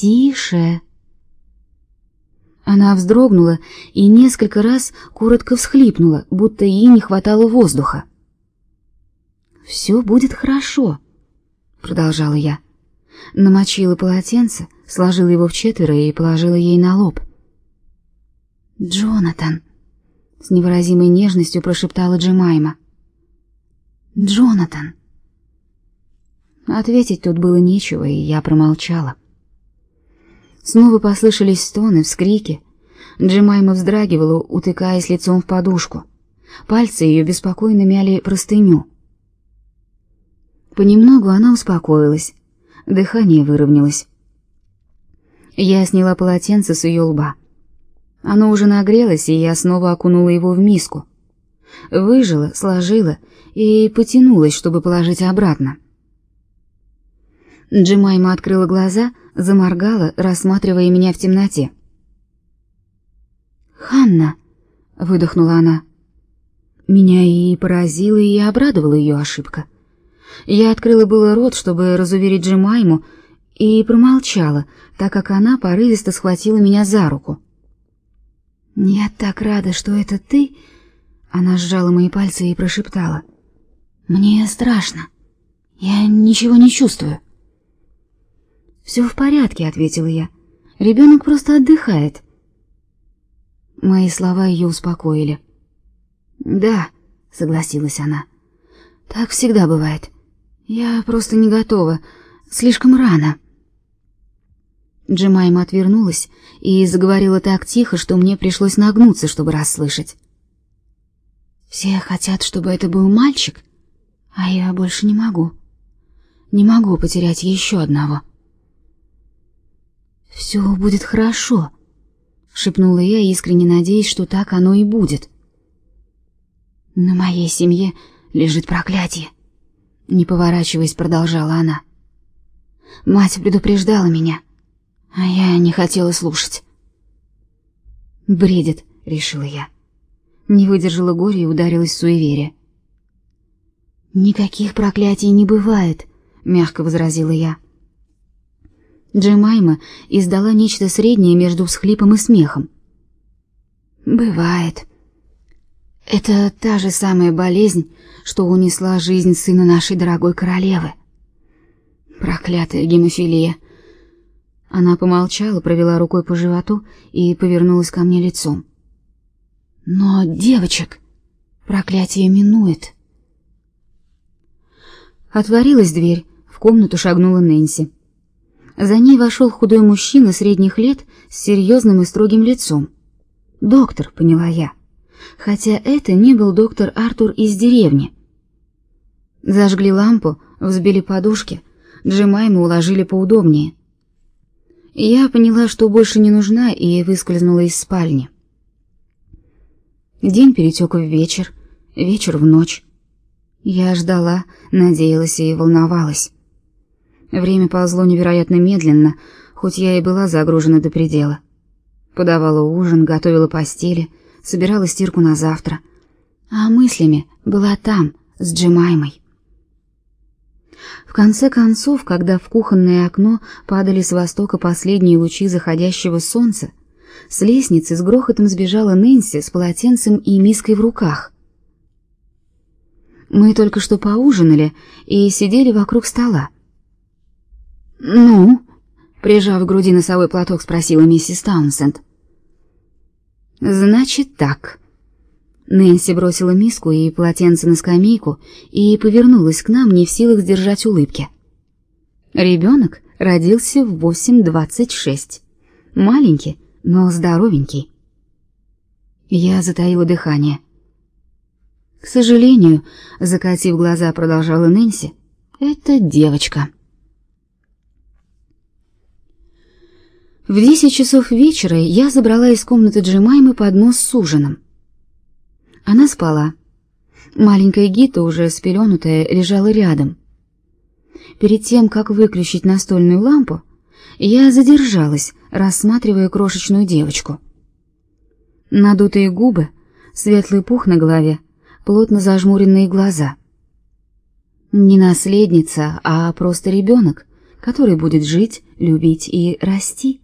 Тише. Она вздрогнула и несколько раз коротко всхлипнула, будто ей не хватало воздуха. «Все будет хорошо», — продолжала я. Намочила полотенце, сложила его в четверо и положила ей на лоб. «Джонатан», — с невыразимой нежностью прошептала Джемайма. «Джонатан». Ответить тут было нечего, и я промолчала. Снова послышались стоны, вскрики. Джемайма вздрагивала, утыкаясь лицом в подушку. Пальцы ее беспокойно мяли простыню. Понемногу она успокоилась, дыхание выровнялось. Я сняла полотенце с ее лба. Оно уже нагрелось, и я снова окунула его в миску. Выжила, сложила и потянулась, чтобы положить обратно. Джимайма открыла глаза, заморгала, рассматривая меня в темноте. «Ханна!» — выдохнула она. Меня и поразила, и обрадовала ее ошибка. Я открыла было рот, чтобы разуверить Джимайму, и промолчала, так как она порывисто схватила меня за руку. «Я так рада, что это ты!» Она сжала мои пальцы и прошептала. «Мне страшно. Я ничего не чувствую». «Все в порядке», — ответила я. «Ребенок просто отдыхает». Мои слова ее успокоили. «Да», — согласилась она. «Так всегда бывает. Я просто не готова. Слишком рано». Джемайма отвернулась и заговорила так тихо, что мне пришлось нагнуться, чтобы расслышать. «Все хотят, чтобы это был мальчик, а я больше не могу. Не могу потерять еще одного». «Все будет хорошо», — шепнула я, искренне надеясь, что так оно и будет. «На моей семье лежит проклятие», — не поворачиваясь, продолжала она. «Мать предупреждала меня, а я не хотела слушать». «Бредит», — решила я. Не выдержала горя и ударилась в суеверие. «Никаких проклятий не бывает», — мягко возразила я. Джемайма издала нечто среднее между всхлипом и смехом. Бывает. Это та же самая болезнь, что унесла жизнь сына нашей дорогой королевы. Проклятая гемофилия. Она помолчала, провела рукой по животу и повернулась ко мне лицом. Но девочек проклятие минует. Отворилась дверь, в комнату шагнула Нэнси. За ней вошел худой мужчина средних лет с серьезным и строгим лицом. «Доктор», — поняла я, хотя это не был доктор Артур из деревни. Зажгли лампу, взбили подушки, Джемайму уложили поудобнее. Я поняла, что больше не нужна, и выскользнула из спальни. День перетек в вечер, вечер в ночь. Я ждала, надеялась и волновалась. Время ползло невероятно медленно, хоть я и была загружена до предела. Подавала ужин, готовила постели, собирала стирку на завтра. А мыслями была там, с Джемаймой. В конце концов, когда в кухонное окно падали с востока последние лучи заходящего солнца, с лестницы с грохотом сбежала Нэнси с полотенцем и миской в руках. Мы только что поужинали и сидели вокруг стола. «Ну?» — прижав к груди носовой платок, спросила миссис Таунсенд. «Значит так». Нэнси бросила миску и полотенце на скамейку и повернулась к нам, не в силах сдержать улыбки. Ребенок родился в 8.26. Маленький, но здоровенький. Я затаила дыхание. К сожалению, закатив глаза, продолжала Нэнси, это девочка. В десять часов вечера я забрала из комнаты Джемаймы поднос с ужином. Она спала. Маленькая Гита, уже спеленутая, лежала рядом. Перед тем, как выключить настольную лампу, я задержалась, рассматривая крошечную девочку. Надутые губы, светлый пух на голове, плотно зажмуренные глаза. Не наследница, а просто ребенок, который будет жить, любить и расти.